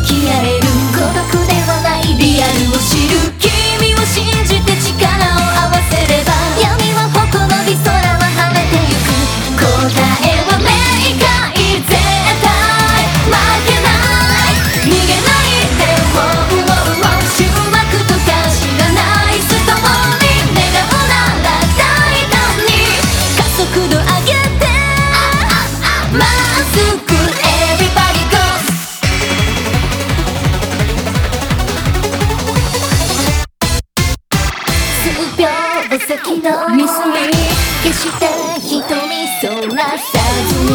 消え先のミスに決した瞳そらさずに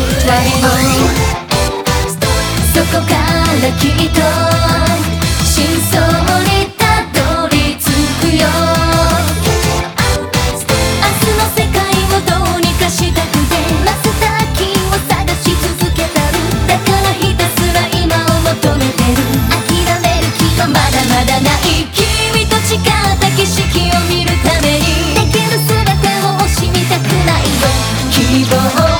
そこからきっと真相にたどり着くよ。be behind.